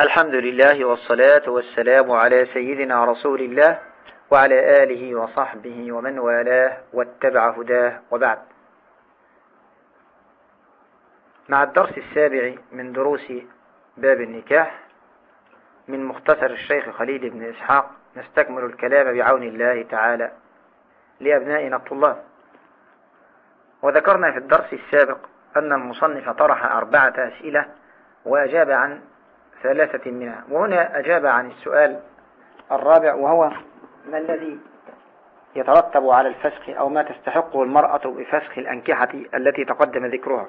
الحمد لله والصلاة والسلام على سيدنا رسول الله وعلى آله وصحبه ومن والاه واتبع هداه وبعد. مع الدرس السابع من دروس باب النكاح من مختصر الشيخ خليل بن إسحاق نستكمل الكلام بعون الله تعالى لأبنائنا الطلاب. وذكرنا في الدرس السابق أن المصنف طرح أربعة أسئلة وأجاب عن ثلاثة منها. وهنا أجاب عن السؤال الرابع وهو ما الذي يترتب على الفسخ أو ما تستحقه المرأة بفسخ الأنكحة التي تقدم ذكرها؟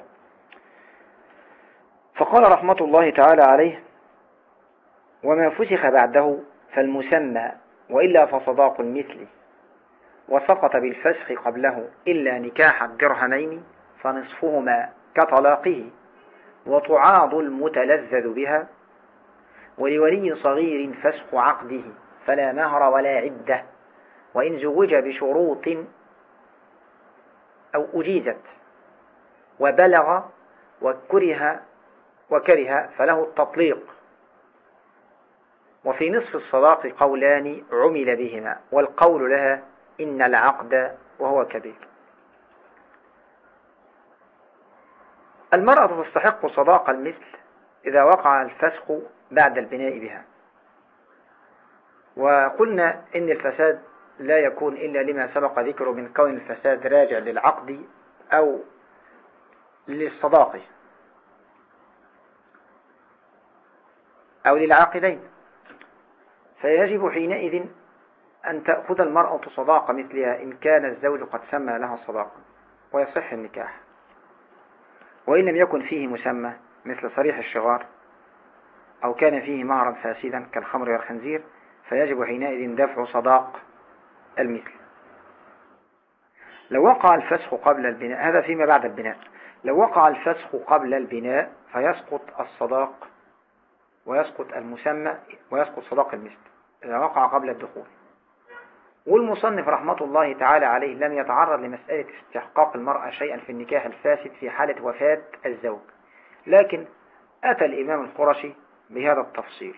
فقال رحمة الله تعالى عليه وما فسخ بعده فالمسمى وإلا فصداق المثل وسقط بالفسخ قبله إلا نكاح الدرهمين فنصفهما كطلاقه وتعاض المتلذذ بها ولولي صغير فسخ عقده فلا مهر ولا عدة. وإن زوج بشروط أو أجيزت وبلغ وكره وكره فله التطليق. وفي نصف الصداق قولان عمل بهما والقول لها إن العقد وهو كبير. المرأة تستحق صداق المثل إذا وقع الفسخ بعد البناء بها. وقلنا إن الفساد لا يكون إلا لما سبق ذكره من كون الفساد راجع للعقد أو للصداقة أو للعاقدين. فيجب حينئذ أن تأخذ المرأة صداقة مثلها إن كان الزوج قد سمى لها الصداقة ويصح النكاح. وإن لم يكن فيه مسمى مثل صريح الشغار أو كان فيه مهرا فاسدا كالخمر والخنزير فيجب حينئذ دفع صداق المثل. لو وقع الفسخ قبل البناء هذا فيما بعد البناء. لو وقع الفسخ قبل البناء فيسقط الصداق ويسقط المسمى ويسقط صداق المثل إذا وقع قبل الدخول. والمصنف رحمة الله تعالى عليه لم يتعرض لمسألة استحقاق المرأة شيئا في النكاح الفاسد في حالة وفاة الزوج. لكن أتى الإمام القرشي بهذا التفصيل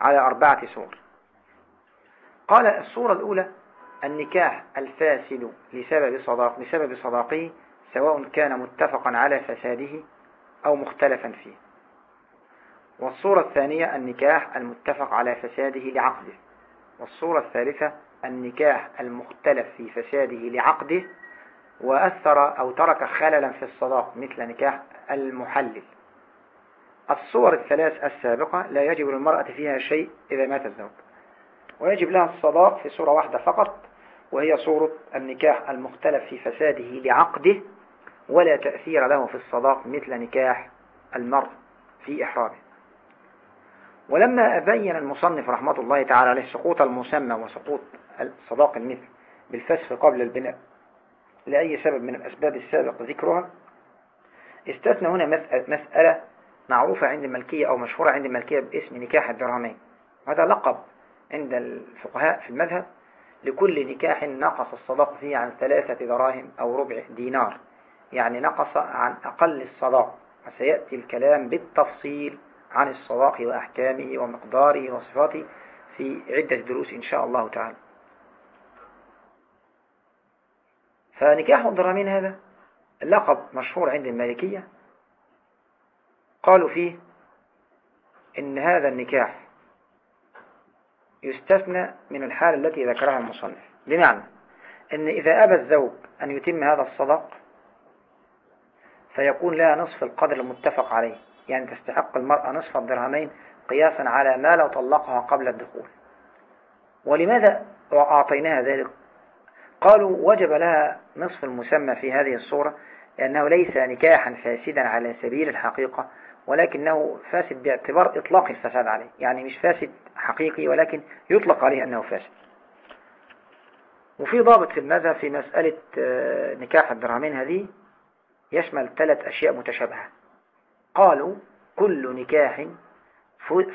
على أربعة صور قال الصورة الأولى النكاح الفاسد لسبب صداق لسبب صداقه سواء كان متفقا على فساده أو مختلفا فيه. والصورة الثانية النكاح المتفق على فساده لعقده. والصورة الثالثة النكاح المختلف في فساده لعقده وأثر أو ترك خللا في الصداق مثل نكاح المحلل. الصور الثلاث السابقة لا يجب للمرأة فيها شيء إذا مات الزوج. ويجب لها الصداق في صورة واحدة فقط وهي صورة النكاح المختلف في فساده لعقده ولا تأثير له في الصداق مثل نكاح المرء في إحرامه. ولما أبين المصنف رحمة الله تعالى عليه سقوط المسمى وسقوط صداق المثل بالفسخ قبل البناء لأي سبب من الأسباب السابق ذكرها. استثنى هنا مسألة معروفة عند الملكية أو مشهورة عند الملكية باسم نكاح الدرهمين هذا لقب عند الفقهاء في المذهب لكل نكاح نقص الصداق فيه عن ثلاثة دراهم أو ربع دينار. يعني نقص عن أقل الصداق. وسيأتي الكلام بالتفصيل عن الصداق وأحكامه ومقداره وصفاته في عدة دروس إن شاء الله تعالى. فنكاح الدرهمين هذا. لقب مشهور عند المالكية. قالوا فيه إن هذا النكاح يستثنى من الحالة التي ذكرها المصنف. بمعنى أن إذا أبى الزوج أن يتم هذا الصداق فيكون لها نصف القدر المتفق عليه. يعني تستحق المرأة نصف الدرهمين قياسا على ما لو طلقها قبل الدخول. ولماذا أعطيناها ذلك؟ قالوا وجب لها نصف المسمى في هذه الصورة لأنه ليس نكاحا فاسدا على سبيل الحقيقة ولكنه فاسد باعتبار إطلاق الفساد عليه. يعني مش فاسد حقيقي ولكن يطلق عليه أنه فاسد. وفي ضابط في المذهب في مسألة آه، نكاح الدرهمين هذه يشمل ثلاث أشياء متشابهة. قالوا كل نكاح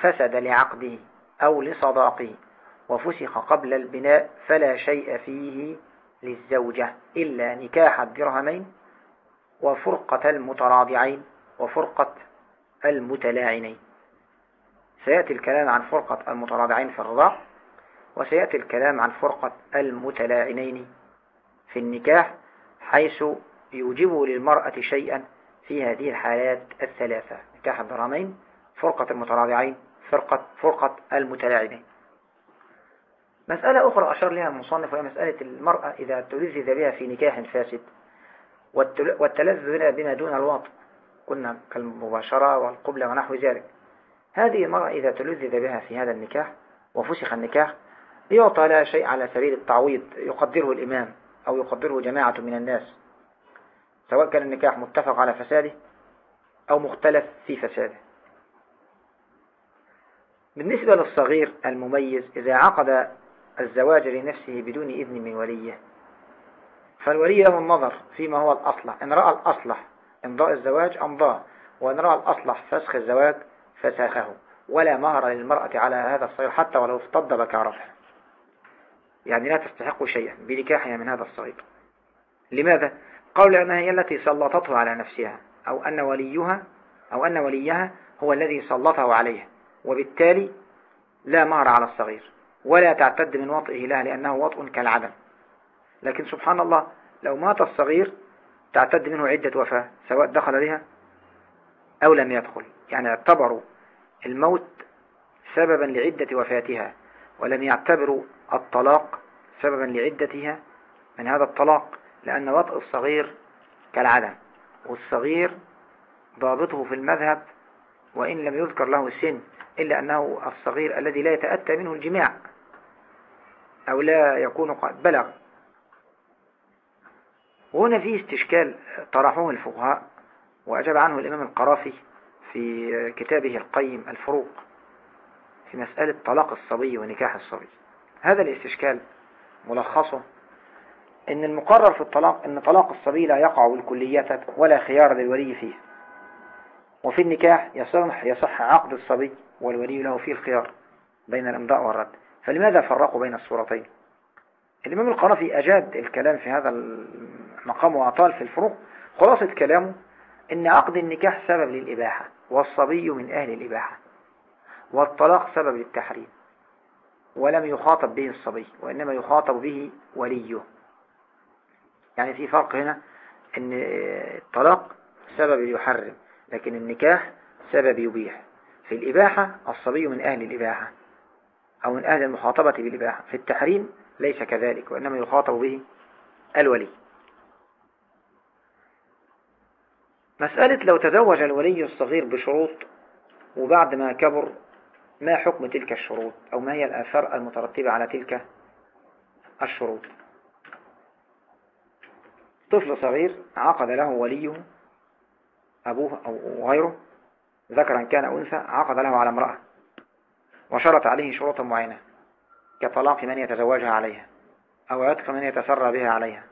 فسد لعقده أو لصداقه وفسخ قبل البناء فلا شيء فيه للزوجة إلا نكاح الدرهمين وفرقة المتراضعين وفرقة المتلاعنين. سيأتي الكلام عن فرقة المتراضعين في الرضاع وسيأتي الكلام عن فرقة المتلاعنين في النكاح حيث يوجب للمرأة شيئا في هذه الحالات الثلاثة نكاح الضرامين فرقة المتراضعين فرقة, فرقة المتلاعنين. مسألة أخرى أشار لها المصنف وهي مسألة المرأة إذا تلذذ بها في نكاح فاسد والتلذذ بما دون الوطن قلنا كالمباشرة والقبلة ونحو ذلك. هذه المرأة إذا تلذذ بها في هذا النكاح وفسخ النكاح يعطى لها شيء على سبيل التعويض يقدره الإمام أو يقدره جماعة من الناس سواء كان النكاح متفق على فساده أو مختلف في فساده. بالنسبة للصغير المميز إذا عقد الزواج لنفسه بدون إذن من وليه. فالولي له النظر فيما هو الأصلح. إن رأى الأصلح إمضاء الزواج أمضاه وإن رأى الأصلح فسخ الزواج فساخه. ولا مهر للمرأة على هذا الصغير حتى ولو افتض بكاره يعني لا تستحق شيئا بنكاحها من هذا الصغير. لماذا؟ قول لأنها هي التي سلطته على نفسها. أو أن وليها أو أن وليها هو الذي سلطه عليها. وبالتالي لا مهر على الصغير. ولا تعتد من وطئه لها لأنه وطء كالعدم. لكن سبحان الله لو مات الصغير تعتد منه عدة وفاة سواء دخل بها أو لم يدخل. يعني اعتبروا الموت سببا لعدة وفاتها ولم يعتبروا الطلاق سببا لعدتها من هذا الطلاق لأن وطء الصغير كالعدم. والصغير ضابطه في المذهب وإن لم يذكر له سن إلا أنه الصغير الذي لا يتأتى منه الجماع. أو لا يكون قد بلغ. وهنا في استشكال طرحوه الفقهاء وأجاب عنه الإمام القرافي في كتابه القيم الفروق في مسألة طلاق الصبي ونكاح الصبي. هذا الاستشكال ملخصه إن المقرر في الطلاق إن طلاق الصبي لا يقع بالكلية ولا خيار للولي فيه. وفي النكاح يصح, يصح عقد الصبي والولي له فيه الخيار بين الإمضاء والرد. فلماذا فرقوا بين الصورتين؟ الإمام القرافي أجاد الكلام في هذا المقام وأطال في الفروق. خلاصة كلامه إن عقد النكاح سبب للإباحة والصبي من أهل الإباحة والطلاق سبب للتحريم ولم يخاطب به الصبي وإنما يخاطب به وليه. يعني في فرق هنا إن الطلاق سبب يحرم لكن النكاح سبب يبيح. في الإباحة الصبي من أهل الإباحة. أو من أهل المخاطبة بالإباحة. في التحريم ليس كذلك وإنما يخاطب به الولي. مسألة لو تزوج الولي الصغير بشروط وبعد ما كبر ما حكم تلك الشروط؟ أو ما هي الآثار المترتبة على تلك الشروط؟ طفل صغير عقد له وليه أبوه أو غيره ذكرا كان أنثى عقد له على امرأة. وشرط عليه شروطا معينة. كطلاق من يتزوجها عليها أو عتق من يتسرى بها عليها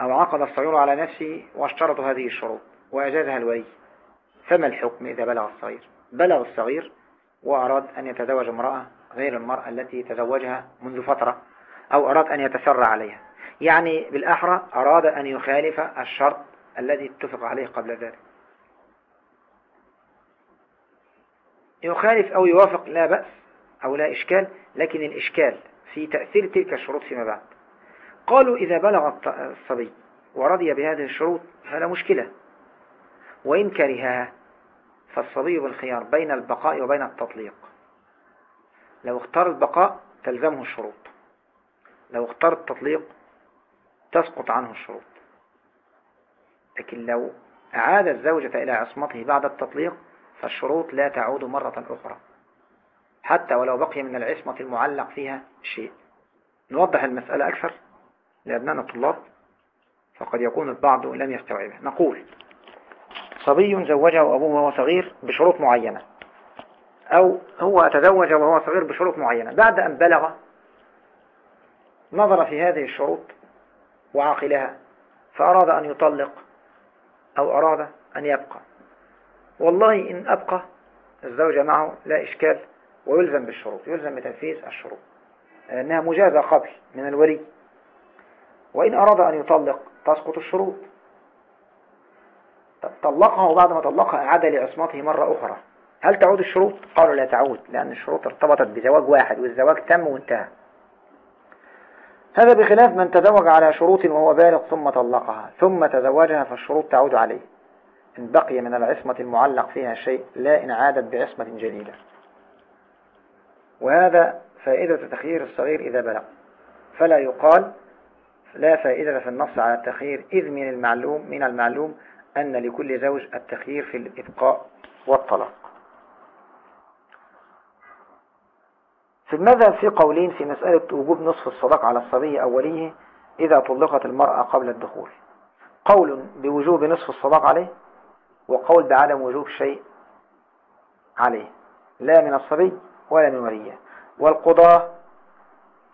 أو عقد الصغير على نفسه واشترط هذه الشروط وأجازها الولي. فما الحكم إذا بلغ الصغير؟ بلغ الصغير وأراد أن يتزوج امرأة غير المرأة التي تزوجها منذ فترة أو أراد أن يتسرى عليها. يعني بالأحرى أراد أن يخالف الشرط الذي اتفق عليه قبل ذلك. يخالف أو يوافق لا بأس أو لا إشكال لكن الإشكال في تأثير تلك الشروط فيما بعد. قالوا إذا بلغ الصبي ورضي بهذه الشروط فلا مشكلة. وإن كرهها فالصبي بالخيار بين البقاء وبين التطليق. لو اختار البقاء تلزمه الشروط. لو اختار التطليق تسقط عنه الشروط. لكن لو أعاد الزوجة إلى عصمته بعد التطليق فالشروط لا تعود مرة أخرى. حتى ولو بقي من العصمة المعلق فيها شيء. نوضح المسألة أكثر لأبنائنا الطلاب فقد يكون البعض لم يستوعبه. نقول صبي زوجه أبوه وهو صغير بشروط معينة أو هو تزوج وهو صغير بشروط معينة. بعد أن بلغ نظر في هذه الشروط وعقلها فأراد أن يطلق أو أراد أن يبقى. والله إن أبقى الزوجة معه لا إشكال ويلزم بالشروط يلزم بتنفيذ الشروط لأنها مجازة قبل من الولي. وإن أراد أن يطلق تسقط الشروط. طلقها وبعد ما طلقها أعاد لعصمته مرة أخرى. هل تعود الشروط؟ قالوا لا تعود لأن الشروط ارتبطت بزواج واحد والزواج تم وانتهى. هذا بخلاف من تزوج على شروط وهو بالغ ثم طلقها ثم تزوجها فالشروط تعود عليه. إن بقي من العصمة المعلق فيها شيء لا إن عادت بعصمة جديدة. وهذا فائدة تخيير الصغير إذا بلغ. فلا يقال لا فائدة في النص على التخيير إذ من المعلوم من المعلوم أن لكل زوج التخيير في الإبقاء والطلاق. في المذهب في قولين في مسألة وجوب نصف الصداق على الصبي أوليه إذا طلقت المرأة قبل الدخول. قول بوجوب نصف الصداق عليه وقول بعدم وجوب شيء عليه. لا من الصبي ولا من وليه. والقضاة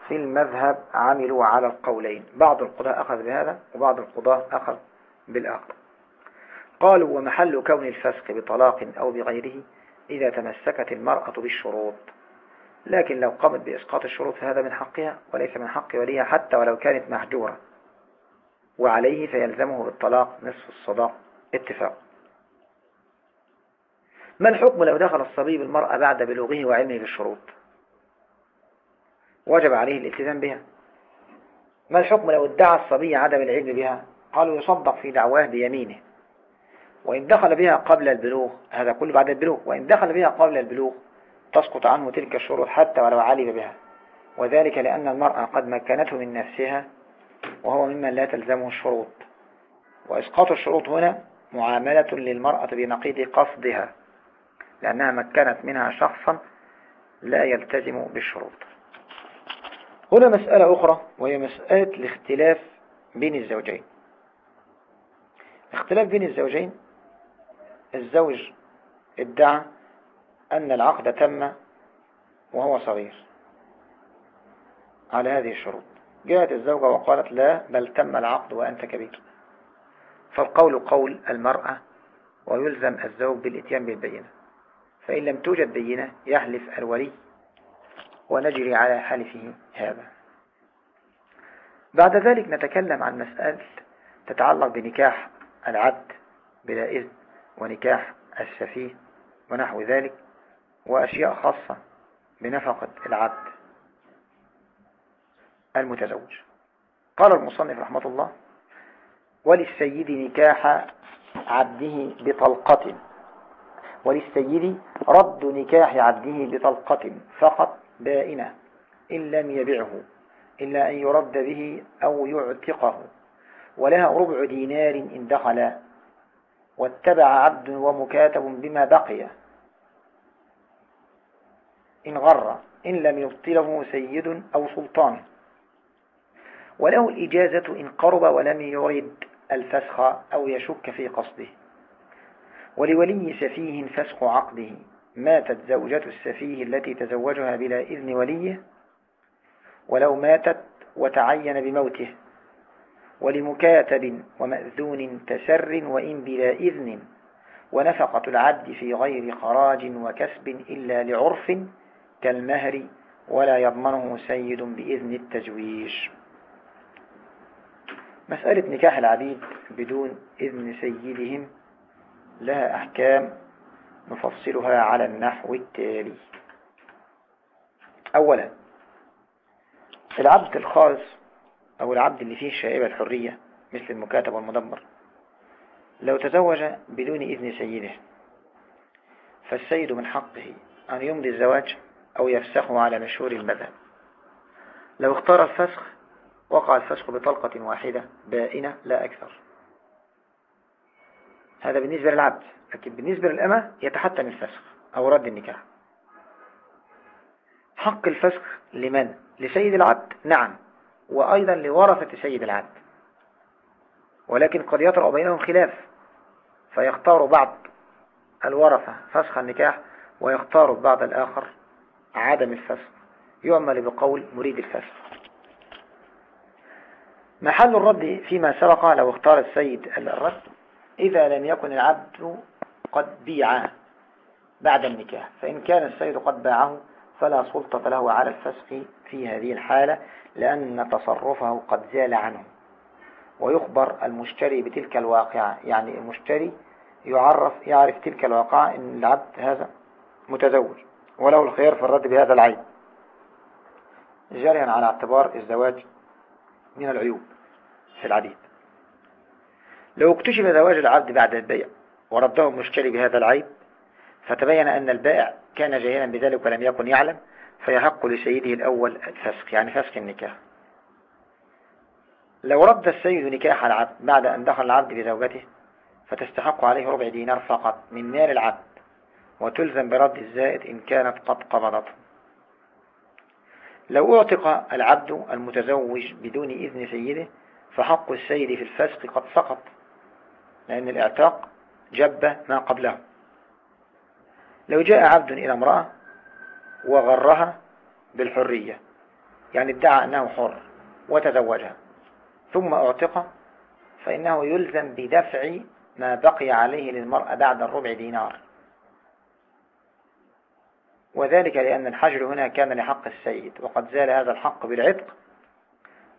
في المذهب عملوا على القولين. بعض القضاة أخذ بهذا وبعض القضاة أخذ بالآخر. قالوا ومحل كون الفسق بطلاق أو بغيره إذا تمسكت المرأة بالشروط. لكن لو قامت بإسقاط الشروط فهذا من حقها وليس من حق وليها حتى ولو كانت محجورة وعليه فيلزمه بالطلاق نصف الصداق. اتفاق. ما الحكم لو دخل الصبي بالمرأة بعد بلوغه وعلمه بالشروط؟ وجب عليه الالتزام بها. ما الحكم لو ادعى الصبي عدم العلم بها؟ قالوا يصدق في دعواه بيمينه. وإن دخل بها قبل البلوغ هذا كله بعد البلوغ. وإن دخل بها قبل البلوغ تسقط عنه تلك الشروط حتى ولو علم بها. وذلك لأن المرأة قد مكنته من نفسها وهو ممن لا تلزمه الشروط. وإسقاط الشروط هنا معاملة للمرأة بنقيض قصدها. لأنها مكنت منها شخصا لا يلتزم بالشروط. هنا مسألة أخرى وهي مسألة الاختلاف بين الزوجين. اختلاف بين الزوجين الزوج ادعى أن العقد تم وهو صغير على هذه الشروط. جاءت الزوجة وقالت لا بل تم العقد وأنت كبير. فالقول قول المرأة ويلزم الزوج بالإتيان بالبينة. فإن لم توجد بينة يحلف الولي ونجري على حلفه هذا. بعد ذلك نتكلم عن مسألة تتعلق بنكاح العبد بلا إذن ونكاح السفيه ونحو ذلك وأشياء خاصة بنفقة العبد المتزوج. قال المصنف رحمة الله وللسيد نكاح عبده بطلقة وللسيد رد نكاح عبده بطلقة فقط بائنة إن لم يبعه إلا أن يرد به أو يعتقه. ولها ربع دينار إن دخل. واتبع عبد ومكاتب بما بقي. إن غر إن لم يبطله سيد أو سلطان. وله الإجازة إن قرب ولم يرد الفسخ أو يشك في قصده. ولولي سفيه فسخ عقده. ماتت زوجة السفيه التي تزوجها بلا إذن وليه؟ ولو ماتت وتعين بموته. ولمكاتب ومأذون تسر وإن بلا إذن. ونفقة العبد في غير خراج وكسب إلا لعرف كالمهر. ولا يضمنه سيد بإذن التزويج مسألة نكاح العبيد بدون إذن سيدهم لها أحكام نفصلها على النحو التالي. أولا العبد الخاص أو العبد اللي فيه شائبة الحرية مثل المكاتب والمدبر لو تزوج بدون إذن سيده فالسيد من حقه أن يمضي الزواج أو يفسخه على مشهور المذهب. لو اختار الفسخ وقع الفسخ بطلقة واحدة بائنة لا أكثر. هذا بالنسبة للعبد لكن بالنسبة للأمة يتحتم الفسخ أو رد النكاح. حق الفسخ لمن؟ لسيد العبد نعم. وأيضا لورثة سيد العبد. ولكن قد يطرأ بينهم خلاف. فيختار بعض الورثة فسخ النكاح ويختار بعض الآخر عدم الفسخ. يعمل بقول مريد الفسخ. محل الرد فيما سبق لو اختار السيد الرد إذا لم يكن العبد قد بيع بعد النكاح فإن كان السيد قد باعه فلا سلطة له على الفسخ في هذه الحالة لأن تصرفه قد زال عنه. ويخبر المشتري بتلك الواقعة يعني المشتري يعرف يعرف تلك الواقعة إن العبد هذا متزوج وله الخيار في الرد بهذا العيب جاريا على اعتبار الزواج من العيوب في العديد. لو اكتشف زواج العبد بعد البيع ورده المشتري بهذا العيب فتبين أن البائع كان جاهلا بذلك ولم يكن يعلم فيحق لسيده الأول الفسخ يعني فسخ النكاح. لو رد السيد نكاح العبد بعد أن دخل العبد بزوجته فتستحق عليه ربع دينار فقط من مال العبد وتلزم برد الزائد إن كانت قد قبضته. لو أعتق العبد المتزوج بدون إذن سيده فحق السيد في الفسق قد سقط. لأن الاعتاق جب ما قبله. لو جاء عبد إلى امرأة وغرها بالحرية يعني ادعى أنه حر وتزوجها ثم أعتق فإنه يلزم بدفع ما بقي عليه للمرأة بعد الربع دينار. وذلك لأن الحجر هنا كان لحق السيد وقد زال هذا الحق بالعتق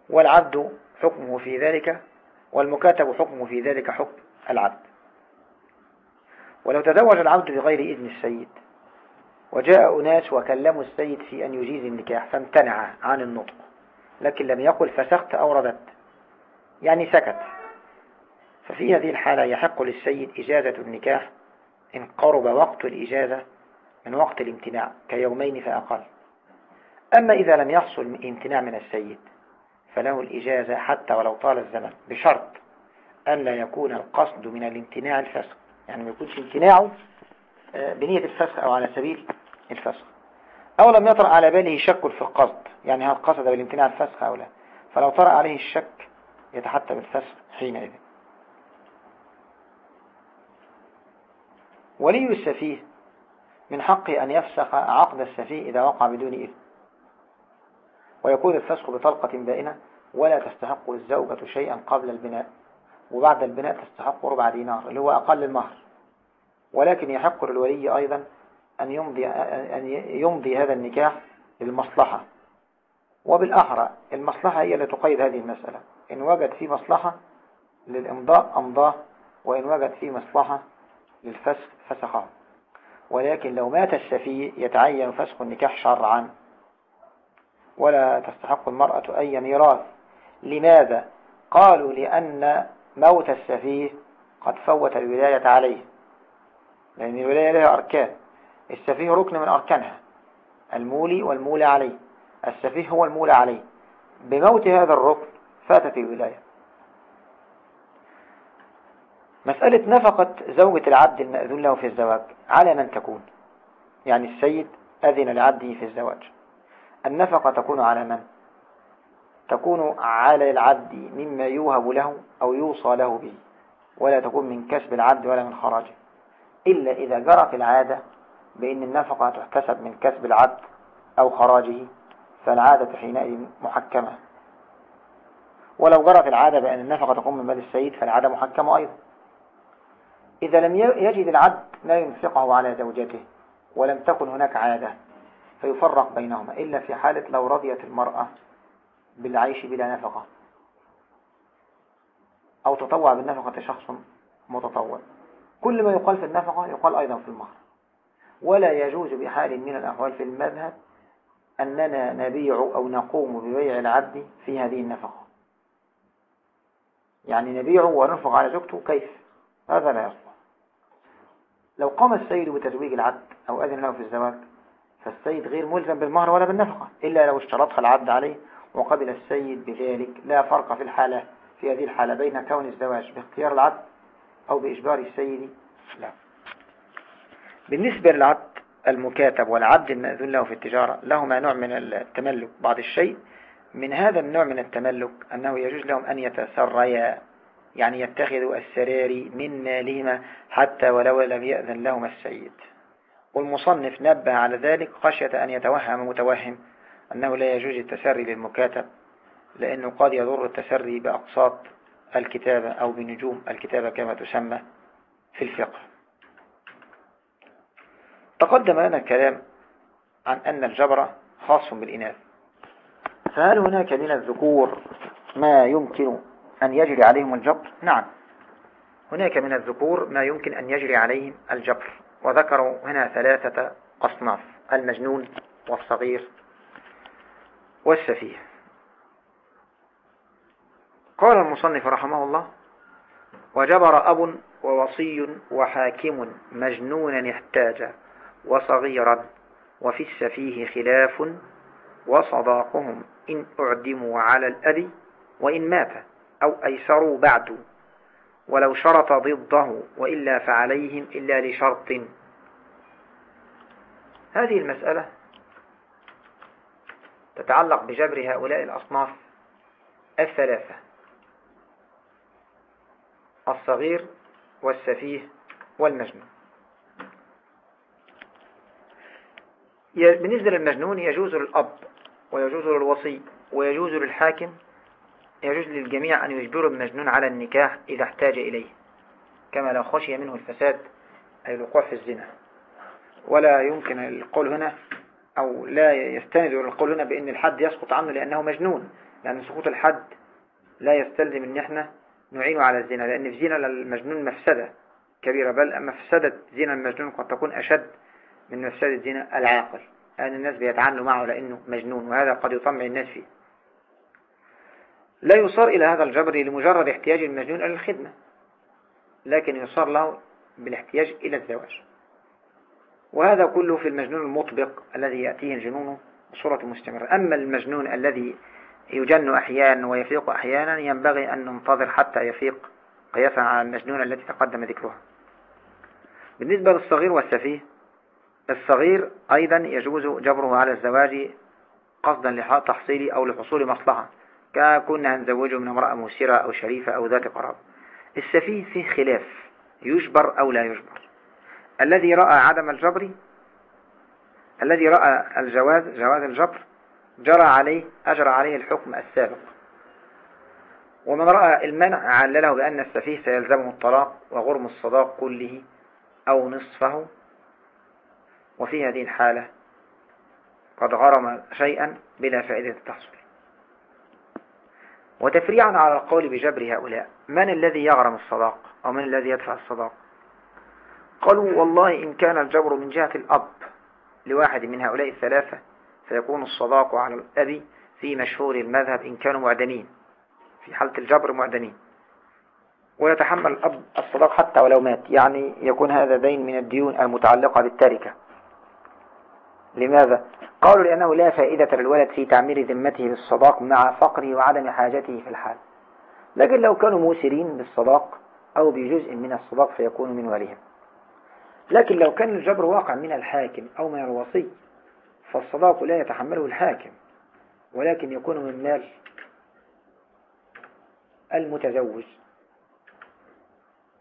والعبد حكمه في ذلك والمكاتب حكمه في ذلك حكم. العبد. ولو تزوج العبد بغير إذن السيد وجاء أناس وكلموا السيد في أن يجيز النكاح فامتنع عن النطق لكن لم يقل فسخت أو رددت يعني سكت. ففي هذه الحالة يحق للسيد إجازة النكاح إن قرب وقت الإجازة من وقت الامتناع كيومين فأقل. أما إذا لم يحصل امتناع من السيد فله الإجازة حتى ولو طال الزمن بشرط أن لا يكون القصد من الامتناع الفسق. يعني ما يكونش امتناعه آه، بنية الفسخ أو على سبيل الفسخ أو لم يطرأ على باله شك في القصد. يعني هل قصد بالامتناع الفسخ أو لا؟ فلو طرأ عليه الشك يتحتم الفسخ حينئذ. ولي السفيه من حقه أن يفسخ عقد السفيه إذا وقع بدون إذن. ويكون الفسخ بطلقة بائنة ولا تستحق الزوجة شيئا قبل البناء. وبعد البناء تستحق ربع دينار اللي هو أقل المهر. ولكن يحق للولي أيضا أن يمضي, أن يمضي هذا النكاح للمصلحة. وبالأحرى المصلحة هي اللي تقيد هذه المسألة. إن وجد في مصلحة للإمضاء أمضاه وإن وجد في مصلحة للفسخ فسخه. ولكن لو مات السفيه يتعين فسخ النكاح شرعا. ولا تستحق المرأة أي ميراث لماذا؟ قالوا لأن موت السفيه قد فوت الولاية عليه. لأن الولاية لها أركان. السفيه ركن من أركانها. المولي والمولى عليه. السفيه هو المولى عليه. بموت هذا الركن فاتت الولاية. مسألة نفقة زوجة العبد المأذون له في الزواج على من تكون؟ يعني السيد أذن لعبده في الزواج. النفقة تكون على من؟ تكون على العبد مما يوهب له أو يوصى له به ولا تكون من كسب العبد ولا من خراجه. إلا إذا جرت العادة بأن النفقة تحتسب من كسب العبد أو خراجه فالعادة حينئذ محكمة. ولو جرت العادة بأن النفقة تكون من مال السيد فالعادة محكمة أيضا. إذا لم يجد العبد ما ينفقه على زوجته ولم تكن هناك عادة فيفرق بينهما. إلا في حالة لو رضيت المرأة بالعيش بلا نفقة. أو تطوع بالنفقة شخص متطوع. كل ما يقال في النفقة يقال أيضا في المهر. ولا يجوز بحال من الأحوال في المذهب أننا نبيع أو نقوم ببيع العبد في هذه النفقة. يعني نبيعه وننفق على زوجته كيف؟ هذا لا يصلح. لو قام السيد بتزويج العبد أو أذن له في الزواج فالسيد غير ملزم بالمهر ولا بالنفقة إلا لو اشترطها العبد عليه وقبل السيد بذلك لا فرق في الحالة في هذه الحالة بين كون الزواج باختيار العبد أو بإجبار السيد. لا. بالنسبة للعبد المكاتب والعبد المأذون له في التجارة لهما نوع من التملك. بعض الشيء من هذا النوع من التملك أنه يجوز لهم أن يتسريا يعني يتخذوا السراري من مالهما حتى ولو لم يأذن لهما السيد. والمصنف نبه على ذلك خشية أن يتوهم متوهم. أنه لا يجوز التسري للمكاتب لأنه قد يضر التسري بأقساط الكتابة أو بنجوم الكتابة كما تسمى في الفقه. تقدم لنا الكلام عن أن الجبر خاص بالإناث. فهل هناك من الذكور ما يمكن أن يجري عليهم الجبر؟ نعم. هناك من الذكور ما يمكن أن يجري عليهم الجبر وذكروا هنا ثلاثة أصناف المجنون والصغير والسفيه قال المصنف رحمه الله وجبر أب ووصي وحاكم مجنونا احتاج وصغيرا وفي السفيه خلاف وصداقهم إن أعدموا على الأب وإن مات أو أيسروا بعد ولو شرط ضده وإلا فعليهم إلا لشرط. هذه المسألة تتعلق بجبر هؤلاء الأصناف الثلاثة الصغير والسفيه والمجنون. بالنسبة للمجنون يجوز للأب ويجوز للوصي ويجوز للحاكم يجوز للجميع أن يجبروا المجنون على النكاح إذا احتاج إليه كما لو خشي منه الفساد أي الوقوع في الزنا. ولا يمكن القول هنا أو لا يستند القول هنا بأن الحد يسقط عنه لأنه مجنون لأن سقوط الحد لا يستلزم أن إحنا نعينه على الزنا لأن في زنا المجنون مفسدة كبيرة بل مفسدة زنا المجنون قد تكون أشد من مفسدة زنا العاقل لأن الناس بيتعاملوا معه لأنه مجنون وهذا قد يطمع الناس فيه. لا يصار إلى هذا الجبر لمجرد احتياج المجنون إلى الخدمة لكن يصار له بالاحتياج إلى الزواج. وهذا كله في المجنون المطبق الذي يأتيه الجنون بصورة مستمرة. أما المجنون الذي يجن أحيانا ويفيق أحيانا ينبغي أن ننتظر حتى يفيق قياسا على المجنون التي تقدم ذكرها. بالنسبة للصغير والسفيه الصغير أيضا يجوز جبره على الزواج قصدا لتحصيل أو لحصول مصلحة كنا نزوجه من امرأة مسيرة أو شريفة أو ذات قرار السفيه فيه خلاف يجبر أو لا يجبر. الذي رأى عدم الجبر الذي رأى الجواز جواز الجبر جرى عليه أجرى عليه الحكم السابق. ومن رأى المنع علله بأن السفيه سيلزمه الطلاق وغرم الصداق كله أو نصفه. وفي هذه الحالة قد غرم شيئا بلا فائدة تحصل وتفريعا على القول بجبر هؤلاء من الذي يغرم الصداق أو من الذي يدفع الصداق؟ قالوا والله إن كان الجبر من جهة الأب لواحد من هؤلاء الثلاثة فيكون الصداق على الأب في مشهور المذهب إن كانوا معدمين في حالة الجبر معدمين ويتحمل الأب الصداق حتى ولو مات يعني يكون هذا دين من الديون المتعلقة بالتركة. لماذا؟ قالوا لأنه لا فائدة للولد في تعمير ذمته بالصداق مع فقره وعدم حاجته في الحال. لكن لو كانوا موسرين بالصداق أو بجزء من الصداق فيكون من والهم. لكن لو كان الجبر واقع من الحاكم أو من الوصي فالصداق لا يتحمله الحاكم ولكن يكون من مال المتزوج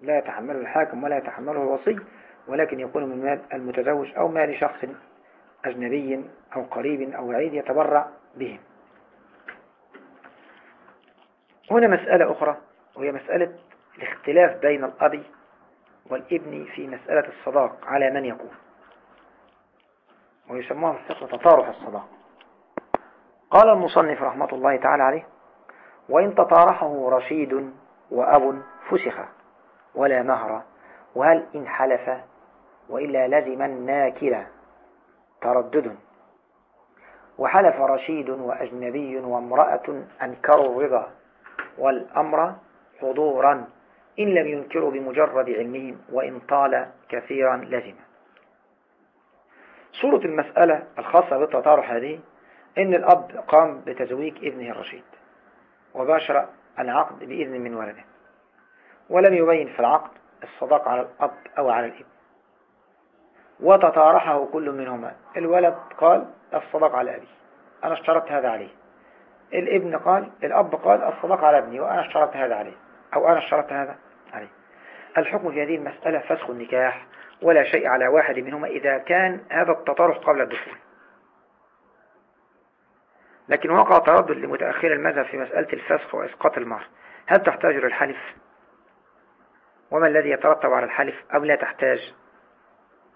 لا يتحمله الحاكم ولا يتحمله الوصي ولكن يكون من مال المتزوج أو مال شخص أجنبي أو قريب أو بعيد يتبرع بهم. هنا مسألة أخرى وهي مسألة الاختلاف بين الأب والابن في مسألة الصداق على من يكون ويسموها في تطارح الصداق. قال المصنف رحمة الله تعالى عليه وإن تطارحه رشيد وأب فسخ ولا مهر وهل إن حلف وإلا لزم الناكلة تردد؟ وحلف رشيد وأجنبي وامرأة أنكروا الرضا والأمر حضورا إن لم ينكروا بمجرد علمهم وإن طال كثيرا لزم صورة المسألة الخاصة بالتطارح هذه إن الأب قام بتزويج ابنه الرشيد وباشر العقد بإذن من ولده ولم يبين في العقد الصداق على الأب أو على الإبن. وتطارحه كل منهما. الولد قال الصداق على أبي أنا اشترطت هذا عليه. الإبن قال الأب قال الصداق على ابني وأنا اشترطت هذا عليه أو أنا اشترطت هذا. عليه. الحكم في هذه المسألة فسخ النكاح ولا شيء على واحد منهما إذا كان هذا التطرح قبل الدخول. لكن وقع تردد لمتأخر المذهب في مسألة الفسخ وإسقاط المهر هل تحتاج للحلف وما الذي يترتب على الحلف أو لا تحتاج؟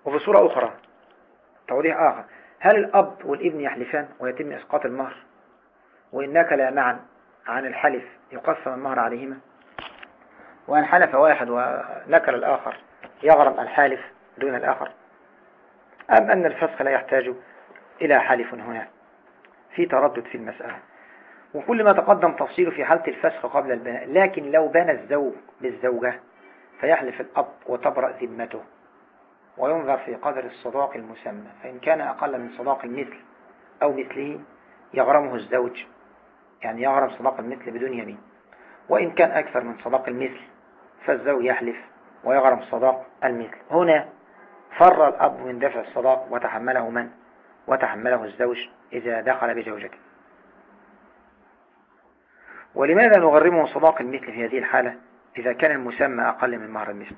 وفي صورة أخرى توضيح آخر. هل الأب والابن يحلفان ويتم إسقاط المهر؟ وإنك لا معا عن الحلف يقسم المهر عليهما؟ وإن حلف واحد ونكر الآخر يغرم الحالف دون الآخر. أم أن الفسخ لا يحتاج إلى حالف هنا في تردد في المسألة. وكل ما تقدم تفصيله في حالة الفسخ قبل البناء لكن لو بنى الزوج بالزوجة فيحلف الأب وتبرأ ذمته وينظر في قدر الصداق المسمى فإن كان أقل من صداق المثل أو مثله يغرمه الزوج يعني يغرم صداق المثل بدون يمين. وإن كان أكثر من صداق المثل فالزوج يحلف ويغرم صداق المثل. هنا فر الأب من دفع الصداق وتحمله من؟ وتحمله الزوج إذا دخل بزوجته. ولماذا نغرمه صداق المثل في هذه الحالة إذا كان المسمى أقل من مهر المثل؟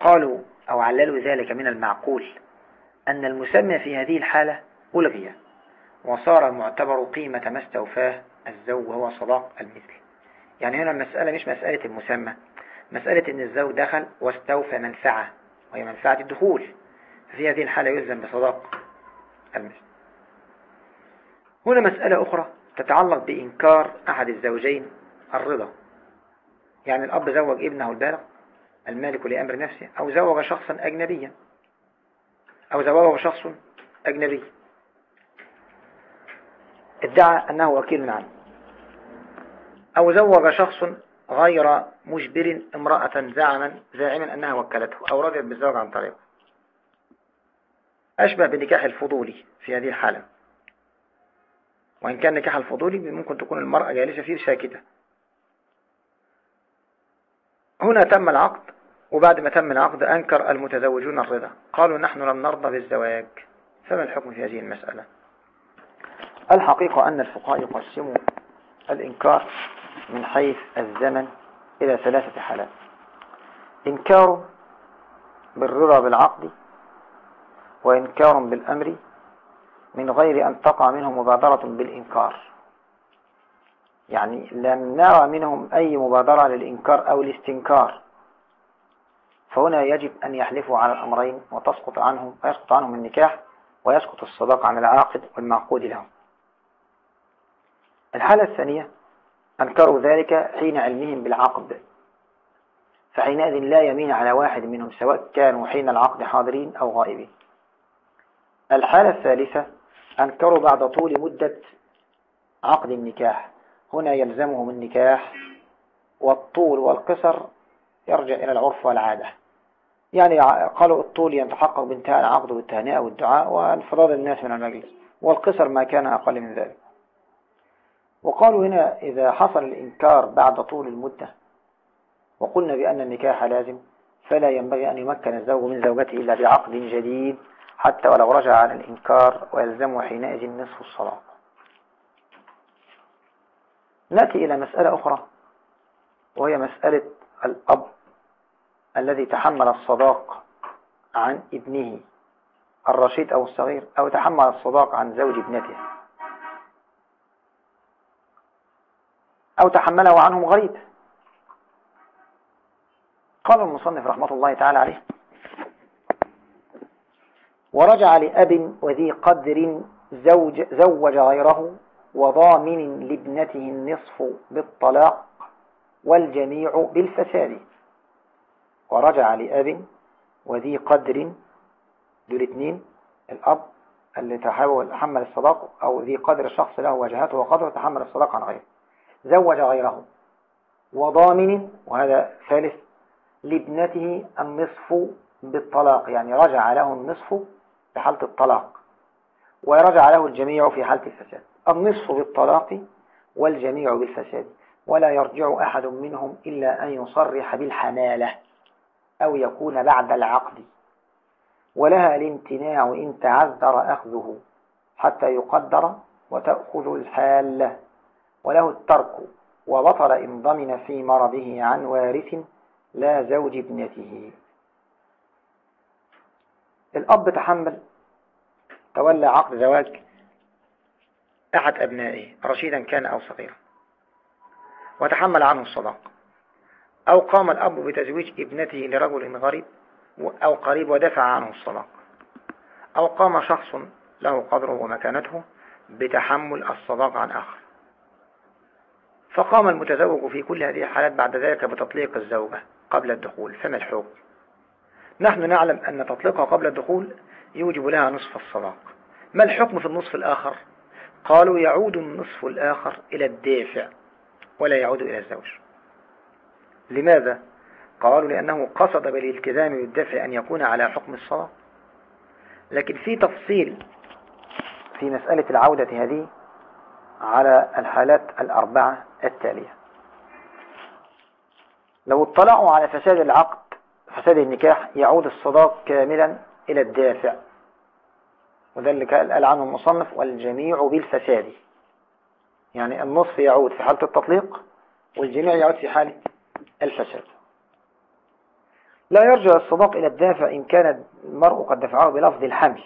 قالوا أو عللوا ذلك من المعقول أن المسمى في هذه الحالة ألغي وصار المعتبر قيمة ما استوفاه الزوج وهو صداق المثل. يعني هنا المسألة مش مسألة المسمى مسألة أن الزوج دخل واستوفى منفعة وهي منفعة الدخول. في هذه الحالة يلزم بصداق المثل هنا مسألة أخرى تتعلق بإنكار أحد الزوجين الرضا. يعني الأب زوج ابنه البالغ المالك لأمر نفسه أو زوج شخصا أجنبيا. أو زوجه شخص أجنبي. ادعى أنه وكيل عنه أو زوج شخص غير مجبر امرأة زعما زاعما أنها وكلته أو رضيت بالزواج عن طريقه. أشبه بنكاح الفضولي في هذه الحالة. وإن كان نكاح الفضولي ممكن تكون المرأة جالسة فيه ساكتة. هنا تم العقد وبعد ما تم العقد أنكر المتزوجون الرضا. قالوا نحن لم نرضى بالزواج. فما الحكم في هذه المسألة؟ الحقيقة أن الفقهاء يقسموا الإنكار من حيث الزمن إلى ثلاثة حالات. إنكار بالرضا بالعقد وإنكار بالأمر من غير أن تقع منهم مبادرة بالإنكار. يعني لم نرى منهم أي مبادرة للإنكار أو الاستنكار. فهنا يجب أن يحلفوا على الأمرين وتسقط عنهم ويسقط عنهم النكاح ويسقط الصداق عن العاقد والمعقود لهم. الحالة الثانية أنكروا ذلك حين علمهم بالعقد. فحينئذ لا يمين على واحد منهم سواء كانوا حين العقد حاضرين أو غائبين. الحالة الثالثة أنكروا بعد طول مدة عقد النكاح. هنا يلزمهم النكاح والطول والقصر يرجع إلى العرف والعادة. يعني قالوا الطول يتحقق بانتهاء العقد والتهنئة والدعاء وانفراد الناس من المجلس والقصر ما كان أقل من ذلك. وقالوا هنا إذا حصل الإنكار بعد طول المدة وقلنا بأن النكاح لازم فلا ينبغي أن يمكن الزوج من زوجته إلا بعقد جديد حتى ولو رجع عن الإنكار ويلزمه حينئذ نصف الصلاة. نأتي إلى مسألة أخرى وهي مسألة الأب الذي تحمل الصداق عن ابنه الرشيد أو الصغير أو تحمل الصداق عن زوج ابنته. أو تحمله عنهم غريب. قال المصنف رحمة الله تعالى عليه. ورجع لأب وذي قدر زوج, زوج غيره وضامن لابنته النصف بالطلاق والجميع بالفساد. ورجع لأب وذي قدر دول اثنين الأب اللي تحمل الصداق أو ذي قدر الشخص له وجهته وقدره تحمل الصداق عن غيره. زوج غيره. وضامن وهذا ثالث لابنته النصف بالطلاق يعني رجع له النصف في حالة الطلاق. ورجع له الجميع في حالة الفساد. النصف بالطلاق والجميع بالفساد. ولا يرجع أحد منهم إلا أن يصرح بالحمالة أو يكون بعد العقد. ولها الامتناع إن تعذر أخذه حتى يقدر وتأخذ الحالة وله الترك وبطل إن ضمن في مرضه عن وارث لا زوج ابنته. الأب تحمل تولى عقد زواج أحد أبنائه رشيدا كان أو صغيرا وتحمل عنه الصداق. أو قام الأب بتزويج ابنته لرجل غريب أو قريب ودفع عنه الصداق. أو قام شخص له قدره ومكانته بتحمل الصداق عن آخر. فقام المتزوج في كل هذه الحالات بعد ذلك بتطليق الزوجة قبل الدخول فما الحكم نحن نعلم أن تطلقها قبل الدخول يوجب لها نصف الصداق. ما الحكم في النصف الآخر؟ قالوا يعود النصف الآخر إلى الدافع ولا يعود إلى الزوج. لماذا؟ قالوا لأنه قصد بالالتزام بالدفع أن يكون على حكم الصلاة لكن في تفصيل في مسألة العودة هذه على الحالات الأربعة التالية. لو اطلعوا على فساد العقد فساد النكاح يعود الصداق كاملا إلى الدافع. وده اللي قال عنه المصنف والجميع بالفساد. يعني النصف يعود في حالة التطليق والجميع يعود في حالة الفساد. لا يرجع الصداق إلى الدافع إن كان المرء قد دفعه بلفظ الحمل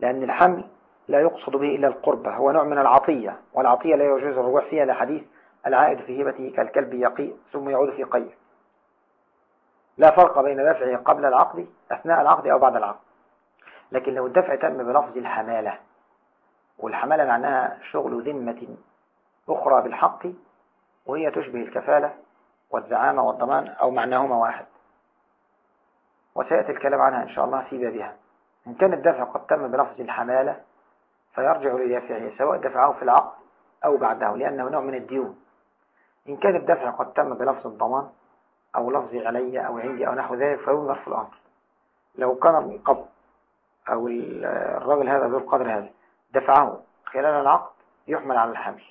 لأن الحمل لا يقصد به إلا القربة هو نوع من العطية والعطية لا يجوز الرجوع فيها لحديث العائد في هبته كالكلب يقي ثم يعود في قيه. لا فرق بين دفعه قبل العقد أثناء العقد أو بعد العقد. لكن لو الدفع تم بلفظ الحمالة والحمالة معناها شغل ذمة أخرى بالحق وهي تشبه الكفالة والزعامة والضمان أو معناهما واحد. وسيأتي الكلام عنها إن شاء الله في بابها. إن كان الدفع قد تم بلفظ الحمالة فيرجع لدافعه سواء دفعه في العقد أو بعده لأنه نوع من الديون. إن كان الدفع قد تم بلفظ الضمان أو لفظ علي أو عندي أو نحو ذلك فينظر في الأمر. لو كان القبض أو الرجل هذا ذو القدر هذا دفعه خلال العقد يحمل على الحمل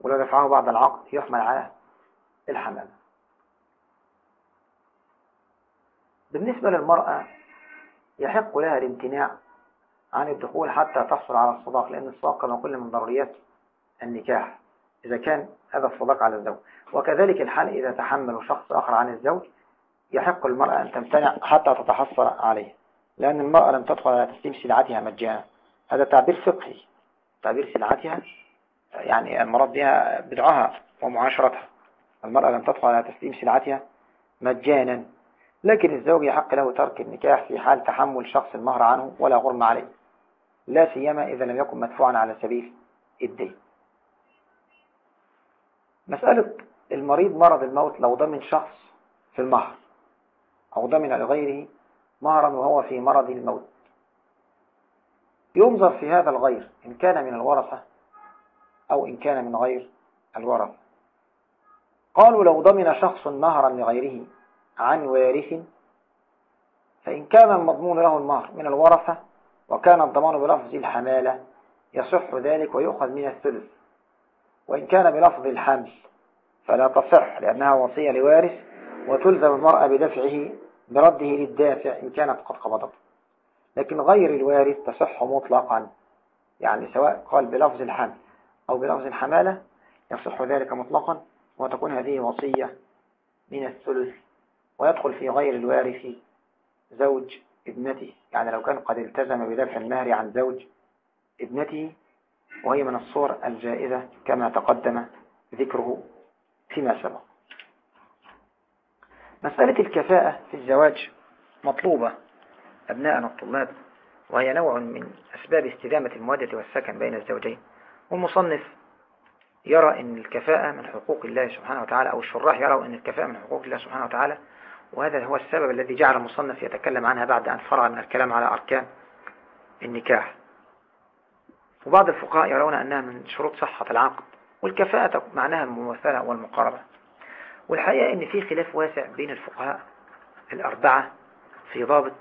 ولو دفعه بعد العقد يحمل على الحمل. بالنسبة للمرأة يحق لها الامتناع عن الدخول حتى تحصل على الصداق لأن الصداق كما قلنا من ضروريات النكاح إذا كان هذا الصداق على الزوج. وكذلك الحال إذا تحمل شخص آخر عن الزوج يحق المرأة أن تمتنع حتى تتحصل عليه لأن المرأة لم تدخل على تسليم سلعتها مجانا. هذا تعبير فقهي تعبير سلعتها يعني المراد بها بدعها ومعاشرتها. المرأة لم تدخل على تسليم سلعتها مجانا. لكن الزوج يحق له ترك النكاح في حال تحمل شخص المهر عنه ولا غرم عليه. لا سيما إذا لم يكن مدفوعا على سبيل الدين. مسألة المريض مرض الموت لو ضمن شخص في المهر أو ضمن لغيره مهرا وهو في مرض الموت. ينظر في هذا الغير إن كان من الورثة أو إن كان من غير الورثة. قالوا لو ضمن شخص مهرا لغيره عن وارث فإن كان المضمون له المهر من الورثة وكان الضمان بلفظ الحمالة يصح ذلك ويؤخذ من الثلث. وإن كان بلفظ الحمل فلا تصح لأنها وصية لوارث وتلزم المرأة بدفعه برده للدافع إن كانت قد قبضته. لكن غير الوارث تصح مطلقا يعني سواء قال بلفظ الحمل أو بلفظ الحمالة يصح ذلك مطلقا وتكون هذه وصية من الثلث. ويدخل في غير الوارث زوج ابنته يعني لو كان قد التزم بدفع المهر عن زوج ابنته وهي من الصور الجائزة كما تقدم ذكره فيما سبق. مسألة الكفاءة في الزواج مطلوبة أبناءنا الطلاب وهي نوع من أسباب استدامة المودة والسكن بين الزوجين. والمصنف يرى أن الكفاءة من حقوق الله سبحانه وتعالى أو الشراح يروا أن الكفاءة من حقوق الله سبحانه وتعالى وهذا هو السبب الذي جعل المصنف يتكلم عنها بعد أن فرغ من الكلام على أركان النكاح. وبعض الفقهاء يرون أنها من شروط صحة العقد والكفاءة معناها المماثلة والمقاربة. والحقيقة أن في خلاف واسع بين الفقهاء الأربعة في ضابط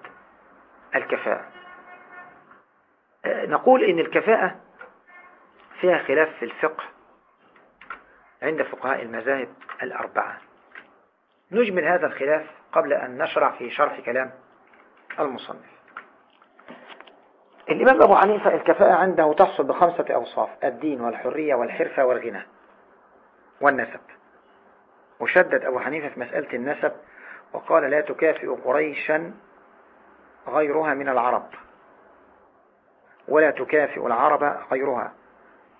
الكفاءة. نقول أن الكفاءة فيها خلاف في الفقه عند فقهاء المذاهب الأربعة. نجمل هذا الخلاف قبل أن نشرع في شرح كلام المصنف. الإمام أبو حنيفة الكفاءة عنده تحصل بخمسة أوصاف الدين والحرية والحرفة والغنى والنسب. وشدد أبو حنيفة في مسألة النسب وقال لا تكافئ قريشا غيرها من العرب. ولا تكافئ العرب غيرها.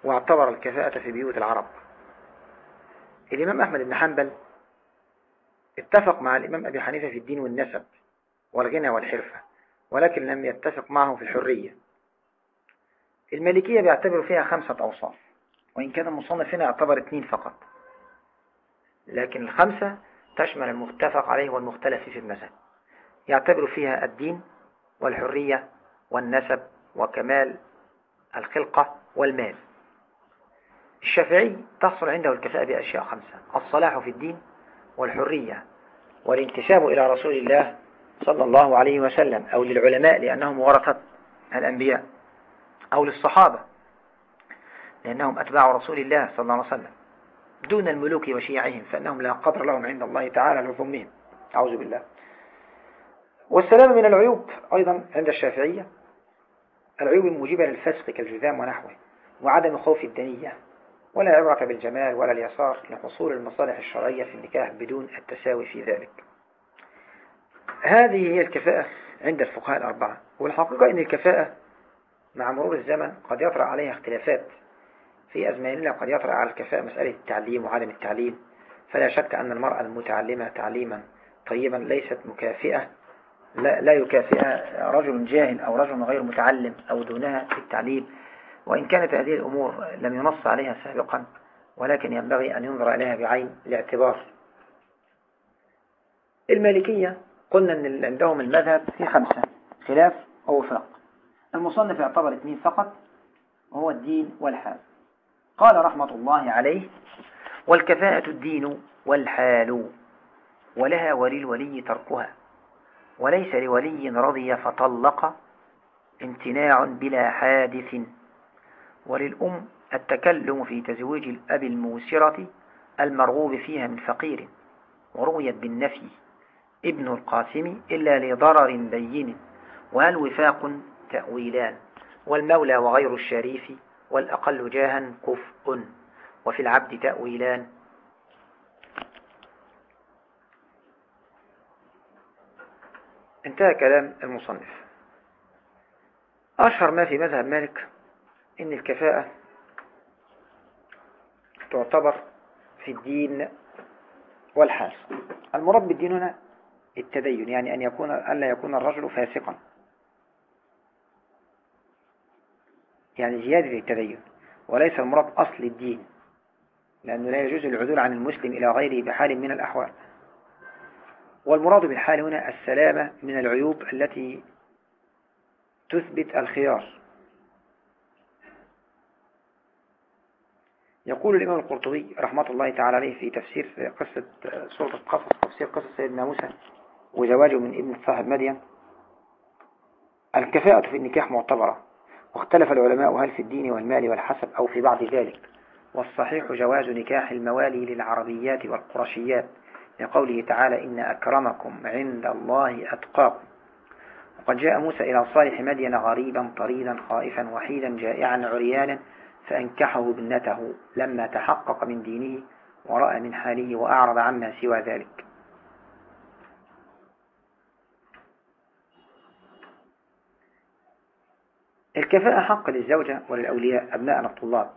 واعتبر الكفاءة في بيوت العرب. الإمام أحمد بن حنبل اتفق مع الإمام أبي حنيفة في الدين والنسب والغنى والحرفة ولكن لم يتفق معه في الحرية. المالكية بيعتبروا فيها خمسة أوصاف وإن كان المصنف هنا يعتبر اثنين فقط. لكن الخمسة تشمل المتفق عليه والمختلف في المذهب. يعتبر فيها الدين والحرية والنسب وكمال الخلقة والمال. الشافعي تحصل عنده الكفاءة بأشياء خمسة. الصلاح في الدين والحرية والانتساب إلى رسول الله صلى الله عليه وسلم أو للعلماء لأنهم ورثة الأنبياء أو للصحابة لأنهم أتباع رسول الله صلى الله عليه وسلم دون الملوك وشيعهم فإنهم لا قدر لهم عند الله تعالى لظلمهم. أعوذ بالله. والسلام من العيوب أيضا عند الشافعية. العيوب الموجبة للفسق كالجذام ونحوه وعدم خوف الدنية. ولا عبرة بالجمال ولا اليسار لحصول المصالح الشرعية في النكاح بدون التساوي في ذلك. هذه هي الكفاءة عند الفقهاء الأربعة والحقيقة أن الكفاءة مع مرور الزمن قد يطرأ عليها اختلافات. في أزماننا قد يطرأ على الكفاءة مسألة التعليم وعدم التعليم فلا شك أن المرأة المتعلمة تعليما طيبا ليست مكافئة لا, لا يكافئها رجل جاهل أو رجل غير متعلم أو دونها في التعليم. وإن كانت هذه الأمور لم ينص عليها سابقا ولكن ينبغي أن ينظر إليها بعين الاعتبار. المالكية قلنا أن عندهم المذهب في خمسة خلاف أو وفاق. المصنف يعتبر اثنين فقط وهو الدين والحال. قال رحمة الله عليه والكفاءة الدين والحال ولها وللولي تركها وليس لولي رضي فطلق امتناع بلا حادث. وللأم التكلم في تزويج الأب الموسرة المرغوب فيها من فقير ورويت بالنفي ابن القاسم إلا لضرر بين وهل وفاق تأويلان والمولى وغير الشريف والأقل جاها كفء وفي العبد تأويلان. انتهى كلام المصنف. أشهر ما في مذهب مالك إن الكفاءة تعتبر في الدين والحال. المراد بالدين هنا التدين يعني أن يكون ألا يكون الرجل فاسقا. يعني زيادة التدين وليس المراد أصل الدين لأنه لا يجوز العدول عن المسلم إلى غيره بحال من الأحوال. والمراد بالحال هنا السلامة من العيوب التي تثبت الخيار. يقول الإمام القرطبي رحمة الله تعالى عليه في تفسير قصة سورة القصص تفسير قصة سيدنا موسى وزواجه من ابن صاحب مدين. الكفاءة في النكاح معتبرة. واختلف العلماء هل في الدين والمال والحسب أو في بعض ذلك. والصحيح جواز نكاح الموالي للعربيات والقرشيات. لقوله تعالى إن أكرمكم عند الله أتقاكم. وقد جاء موسى إلى صالح مدين غريبا طريدا خائفا وحيدا جائعا عريانا فأنكحه ابنته لما تحقق من دينه ورأى من حاله وأعرض عما سوى ذلك. الكفاءة حق للزوجة وللأولياء أبناءنا الطلاب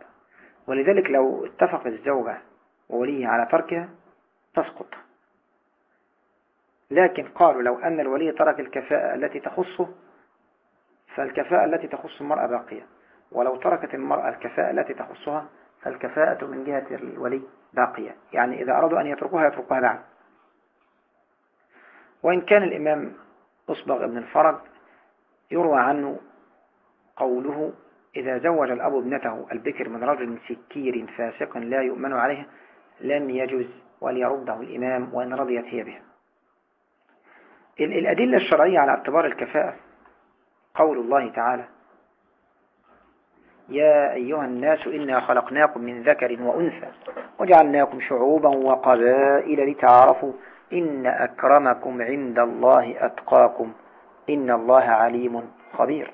ولذلك لو اتفق الزوجة ووليه على تركها تسقط. لكن قالوا لو أن الولي ترك الكفاءة التي تخصه فالكفاءة التي تخص المرأة باقية. ولو تركت المرأة الكفاءة التي تخصها فالكفاءة من جهة الولي باقية. يعني إذا أرادوا أن يتركوها يتركوها بعد وإن كان الإمام أصبغ ابن الفرج يروى عنه قوله إذا زوج الأب ابنته البكر من رجل سكير فاسق لا يؤمن عليه لم يجوز وليرده الإمام وإن رضيت هي به الأدلة الشرعية على اعتبار الكفاءة قول الله تعالى يا أيها الناس إنا خلقناكم من ذكر وأنثى وجعلناكم شعوبا وقبائل لتعارفوا إن أكرمكم عند الله أتقاكم إن الله عليم خبير.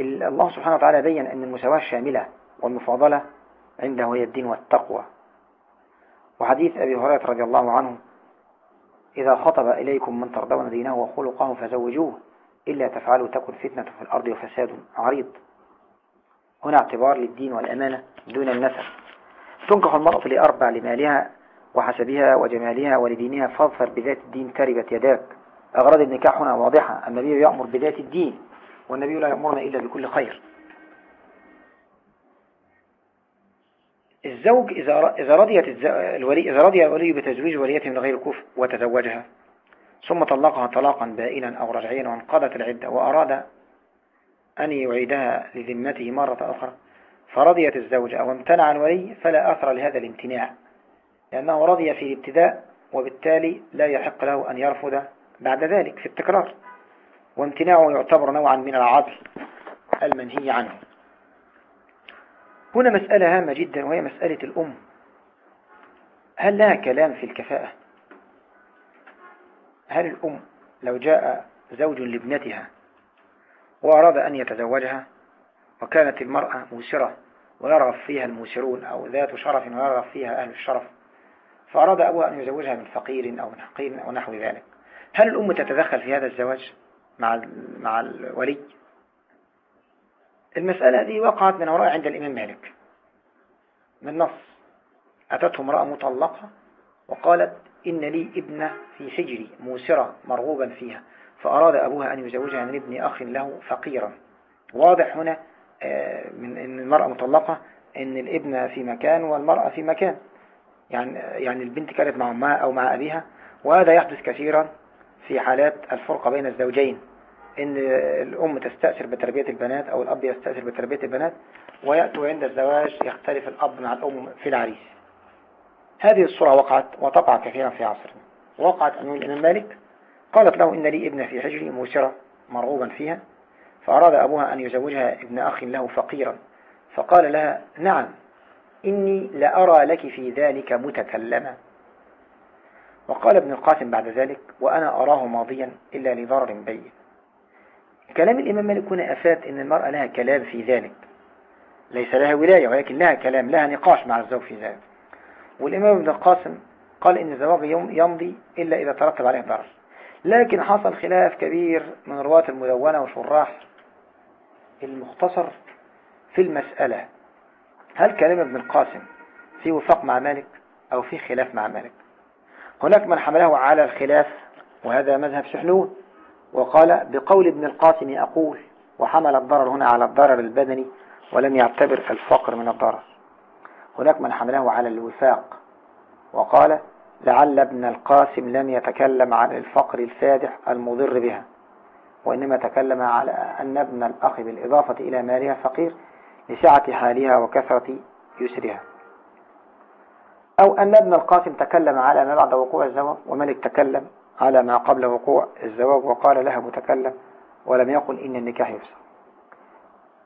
الله سبحانه وتعالى بين أن المساواة شاملة والمفاضلة عنده هي الدين والتقوى. وحديث أبي هريرة رضي الله عنه إذا خطب إليكم من ترضون دينه وخلقه فزوجوه إلا تفعلوا تكن فتنة في الأرض وفساد عريض. هنا اعتبار للدين والأمانة دون النسب تنكح المرأة لأربع لمالها وحسبها وجمالها ولدينها فاظفر بذات الدين تربت يداك. أغراض النكاح هنا واضحة. النبي يأمر بذات الدين والنبي لا يأمرنا إلا بكل خير. الزوج إذا رضيت الولي إذا رضي الولي بتزويج وليته من غير كفر وتزوجها ثم طلقها طلاقا بائنا أو رجعيا وانقضت العدة وأراد أن يعيدها لذمته مرة أخرى. فرضيت الزوجة أو امتنع الولي فلا أثر لهذا الامتناع لأنه رضي في الابتداء وبالتالي لا يحق له أن يرفض بعد ذلك في التكرار. وامتناعه يعتبر نوعا من العدل المنهي عنه. هنا مسألة هامة جدا وهي مسألة الأم. هل لها كلام في الكفاءة؟ هل الأم لو جاء زوج لابنتها وأراد أن يتزوجها وكانت المرأة موسرة ويرغب فيها الموسرون أو ذات شرف ويرغب فيها أهل الشرف فأراد أبوها أن يزوجها من فقير أو من حقير أو نحو ذلك. هل الأم تتدخل في هذا الزواج مع مع الولي؟ المسألة دي وقعت من وراء عند الإمام مالك. من نص أتته امرأة مطلقة وقالت إن لي ابنة في حجري موسرة مرغوبا فيها. فأراد أبوها أن يزوجها من ابن أخ له فقيرا. واضح هنا آه، من أن المرأة مطلقة أن الابن في مكان والمرأة في مكان. يعني يعني البنت كانت مع أمها أو مع أبيها. وهذا يحدث كثيرا في حالات الفرقة بين الزوجين. إن الأم تستأثر بتربية البنات أو الأب يستأثر بتربية البنات ويأتوا عند الزواج يختلف الأب مع الأم في العريس. هذه الصورة وقعت وتقع كثيرا في عصرنا. وقعت أمام الإمام مالك قالت له إن لي ابنة في حجري موسرة مرغوبا فيها فأراد أبوها أن يزوجها ابن أخ له فقيرا. فقال لها نعم إني لأرى لك في ذلك متكلما. وقال ابن القاسم بعد ذلك وأنا أراه ماضيا إلا لضرر بين. كلام الإمام مالك هنا أفاد أن المرأة لها كلام في ذلك. ليس لها ولاية ولكن لها كلام لها نقاش مع الزوج في ذلك. والإمام ابن القاسم قال إن الزواج يمضي إلا إذا ترتب عليه ضرر. لكن حصل خلاف كبير من رواة المدونة وشراح المختصر في المسألة. هل كلام ابن القاسم في وفاق مع مالك أو في خلاف مع مالك؟ هناك من حمله على الخلاف وهذا مذهب سحنون وقال بقول ابن القاسم أقول وحمل الضرر هنا على الضرر البدني ولم يعتبر الفقر من الضرر. هناك من حمله على الوفاق وقال لعل ابن القاسم لم يتكلم عن الفقر الفادح المضر بها وإنما تكلم على أن ابن الأخ بالإضافة إلى مالها فقير لسعة حالها وكثرة يسرها. أو أن ابن القاسم تكلم على ما بعد وقوع الزواج وملك تكلم على ما قبل وقوع الزواج وقال لها متكلم ولم يقل إن النكاح يفسد.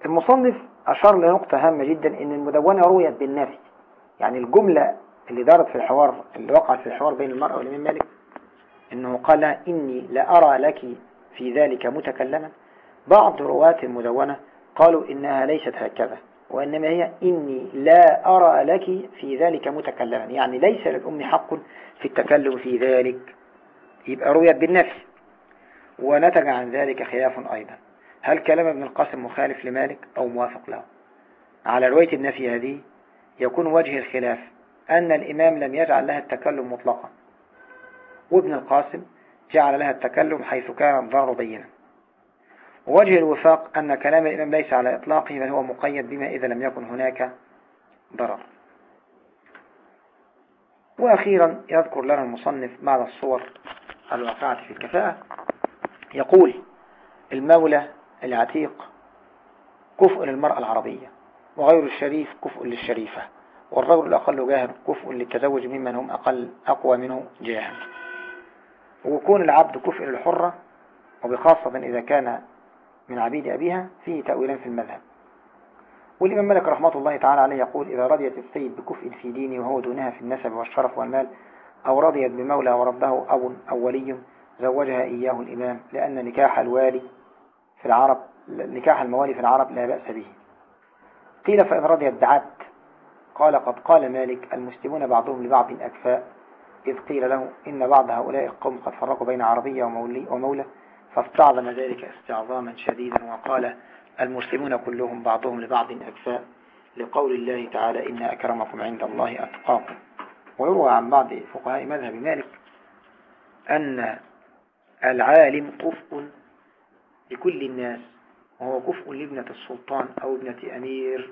المصنف أشار لنقطة هامة جدا إن المدونة رويت بالنفي يعني الجملة اللي دارت في الحوار اللي وقعت في الحوار بين المرأة والإمام مالك إنه قال إني لأرى لك في ذلك متكلما. بعض رواة المدونة قالوا إنها ليست هكذا وإنما هي إني لا أرى لك في ذلك متكلما. يعني ليس للأم حق في التكلم في ذلك. يبقى رويت بالنفي ونتج عن ذلك خلاف أيضا. هل كلام ابن القاسم مخالف لمالك أو موافق له؟ على رواية النفي هذه يكون وجه الخلاف. أن الإمام لم يجعل لها التكلم مطلقا. وابن القاسم جعل لها التكلم حيث كان الضرر بينا. ووجه الوفاق أن كلام الإمام ليس على إطلاقه بل هو مقيد بما إذا لم يكن هناك ضرر. وأخيرا يذكر لنا المصنف بعض الصور الواقعة في الكفاءة. يقول المولى العتيق كفء للمرأة العربية وغير الشريف كفء للشريفة. والرجل الأقل جاهل كفء للتزوج ممن هم أقل أقوى منه جاهل. وكون العبد كفء للحرة وبخاصة إذا كان من عبيد أبيها فيه تأويلان في المذهب. والإمام مالك رحمة الله تعالى عليه يقول إذا رضيت السيد بكفء في دينه وهو دونها في النسب والشرف والمال أو رضيت بمولى ورده أب أو ولي زوجها إياه الإمام لأن نكاح الوالي في العرب نكاح الموالي في العرب لا بأس به. قيل فإن رضيت دعت قال قد قال مالك المسلمون بعضهم لبعض أكفاء إذ قيل له إن بعض هؤلاء القوم قد فرقوا بين عربية ومولي ومولى فاستعظم ذلك استعظاما شديدا وقال المسلمون كلهم بعضهم لبعض أكفاء لقول الله تعالى إن أكرمكم عند الله أتقاكم. ويروى عن بعض فقهاء مذهب مالك أن العالم كفء لكل الناس وهو كفء لابنة السلطان أو ابنة أمير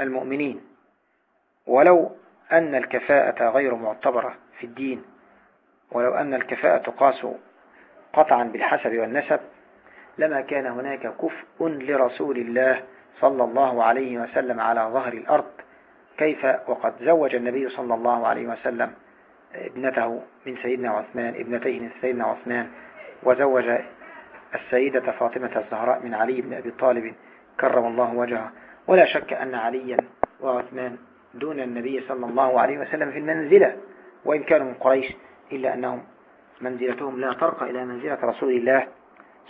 المؤمنين. ولو أن الكفاءة غير معتبرة في الدين ولو أن الكفاءة تقاس قطعا بالحسب والنسب لما كان هناك كفء لرسول الله صلى الله عليه وسلم على ظهر الأرض. كيف؟ وقد زوج النبي صلى الله عليه وسلم ابنته من سيدنا عثمان ابنتيه من سيدنا عثمان وزوج السيدة فاطمة الزهراء من علي بن أبي طالب كرم الله وجهه. ولا شك أن عليا وعثمان دون النبي صلى الله عليه وسلم في المنزلة وإن كانوا من قريش إلا أنهم منزلتهم لا ترقى إلى منزلة رسول الله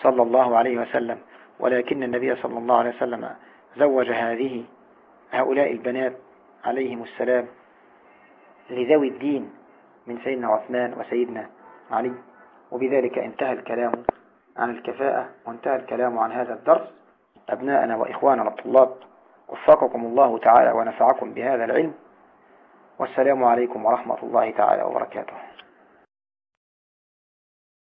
صلى الله عليه وسلم. ولكن النبي صلى الله عليه وسلم زوج هذه هؤلاء البنات عليهم السلام لذوي الدين من سيدنا عثمان وسيدنا علي. وبذلك انتهى الكلام عن الكفاءة وانتهى الكلام عن هذا الدرس. أبناءنا وإخواننا الطلاب وفقكم الله تعالى ونفعكم بهذا العلم. والسلام عليكم ورحمة الله تعالى وبركاته.